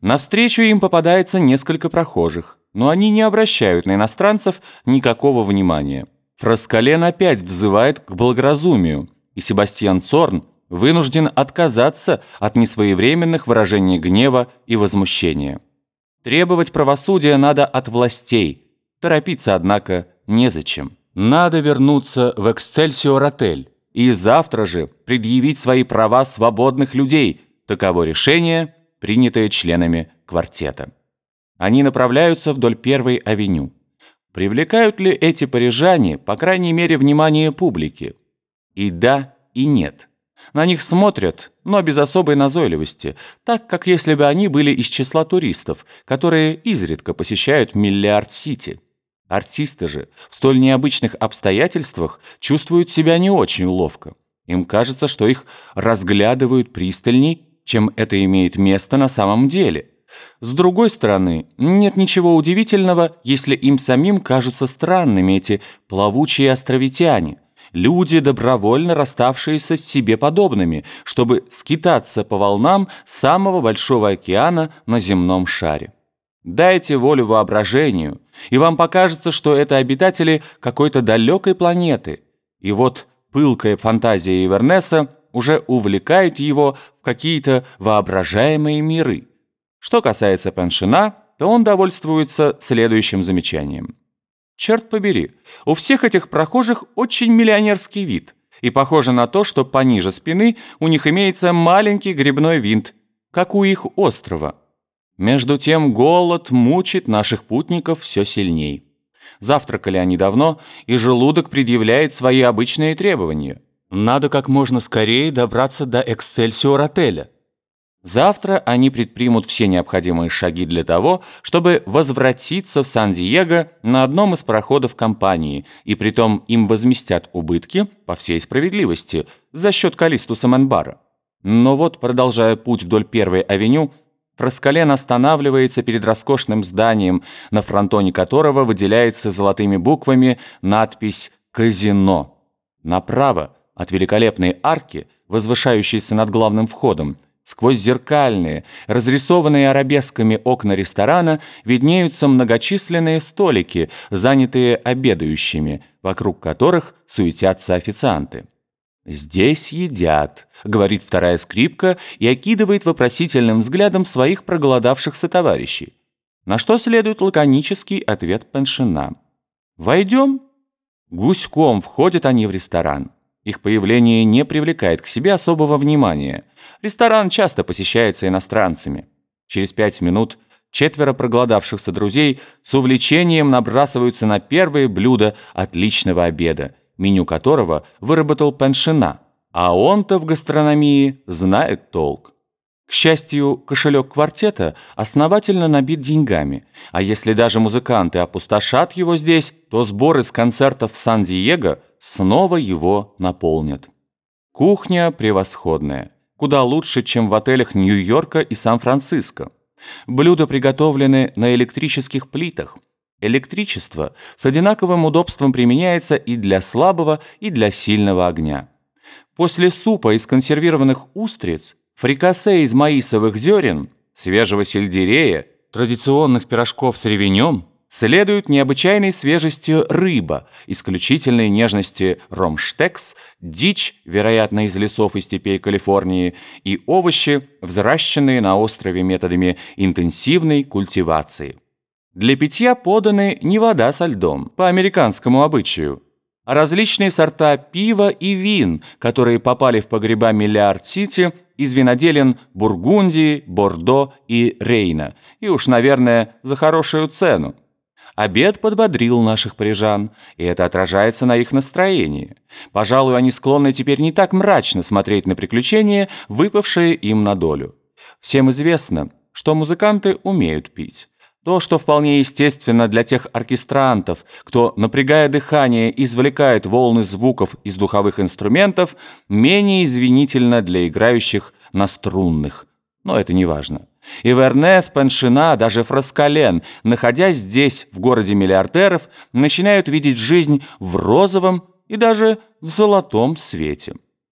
Навстречу им попадается несколько прохожих, но они не обращают на иностранцев никакого внимания. Фраскален опять взывает к благоразумию, и Себастьян Цорн вынужден отказаться от несвоевременных выражений гнева и возмущения. Требовать правосудия надо от властей, торопиться, однако, незачем. Надо вернуться в Эксцельсиор-отель и завтра же предъявить свои права свободных людей. Таково решение, принятое членами квартета. Они направляются вдоль первой авеню. Привлекают ли эти парижане, по крайней мере, внимание публики? И да, и нет. На них смотрят, но без особой назойливости, так как если бы они были из числа туристов, которые изредка посещают Миллиард-Сити. Артисты же в столь необычных обстоятельствах чувствуют себя не очень ловко. Им кажется, что их разглядывают пристальней, чем это имеет место на самом деле. С другой стороны, нет ничего удивительного, если им самим кажутся странными эти плавучие островитяне, люди, добровольно расставшиеся с себе подобными, чтобы скитаться по волнам самого большого океана на земном шаре. Дайте волю воображению, и вам покажется, что это обитатели какой-то далекой планеты. И вот пылкая фантазия Ивернеса уже увлекает его в какие-то воображаемые миры. Что касается Пеншина, то он довольствуется следующим замечанием. Черт побери, у всех этих прохожих очень миллионерский вид, и похоже на то, что пониже спины у них имеется маленький грибной винт, как у их острова. Между тем голод мучит наших путников все сильней. Завтракали они давно, и желудок предъявляет свои обычные требования. Надо как можно скорее добраться до Эксцельсиор-отеля. Завтра они предпримут все необходимые шаги для того, чтобы возвратиться в Сан-Диего на одном из пароходов компании, и притом им возместят убытки, по всей справедливости, за счет Калистуса Менбара. Но вот, продолжая путь вдоль первой авеню, Проскален останавливается перед роскошным зданием, на фронтоне которого выделяется золотыми буквами надпись «Казино». Направо от великолепной арки, возвышающейся над главным входом, сквозь зеркальные, разрисованные арабесками окна ресторана виднеются многочисленные столики, занятые обедающими, вокруг которых суетятся официанты. «Здесь едят», — говорит вторая скрипка и окидывает вопросительным взглядом своих проголодавшихся товарищей. На что следует лаконический ответ Пеншина. «Войдем?» Гуськом входят они в ресторан. Их появление не привлекает к себе особого внимания. Ресторан часто посещается иностранцами. Через пять минут четверо проголодавшихся друзей с увлечением набрасываются на первое блюдо отличного обеда – меню которого выработал Пеншина, а он-то в гастрономии знает толк. К счастью, кошелек квартета основательно набит деньгами, а если даже музыканты опустошат его здесь, то сборы с концертов в Сан-Диего снова его наполнят. Кухня превосходная, куда лучше, чем в отелях Нью-Йорка и Сан-Франциско. Блюда приготовлены на электрических плитах – Электричество с одинаковым удобством применяется и для слабого, и для сильного огня. После супа из консервированных устриц, фрикасе из маисовых зерен, свежего сельдерея, традиционных пирожков с ревенем, следует необычайной свежестью рыба, исключительной нежности ромштекс, дичь, вероятно, из лесов и степей Калифорнии, и овощи, взращенные на острове методами интенсивной культивации. Для питья поданы не вода со льдом, по американскому обычаю, различные сорта пива и вин, которые попали в погреба Миллиард-Сити из виноделен Бургундии, Бордо и Рейна, и уж, наверное, за хорошую цену. Обед подбодрил наших парижан, и это отражается на их настроении. Пожалуй, они склонны теперь не так мрачно смотреть на приключения, выпавшие им на долю. Всем известно, что музыканты умеют пить. То, что вполне естественно для тех оркестрантов, кто, напрягая дыхание, извлекает волны звуков из духовых инструментов, менее извинительно для играющих на струнных. Но это не важно. И Вернес, Пеншина, даже Фраскален, находясь здесь, в городе миллиардеров, начинают видеть жизнь в розовом и даже в золотом свете.